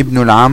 ابن العام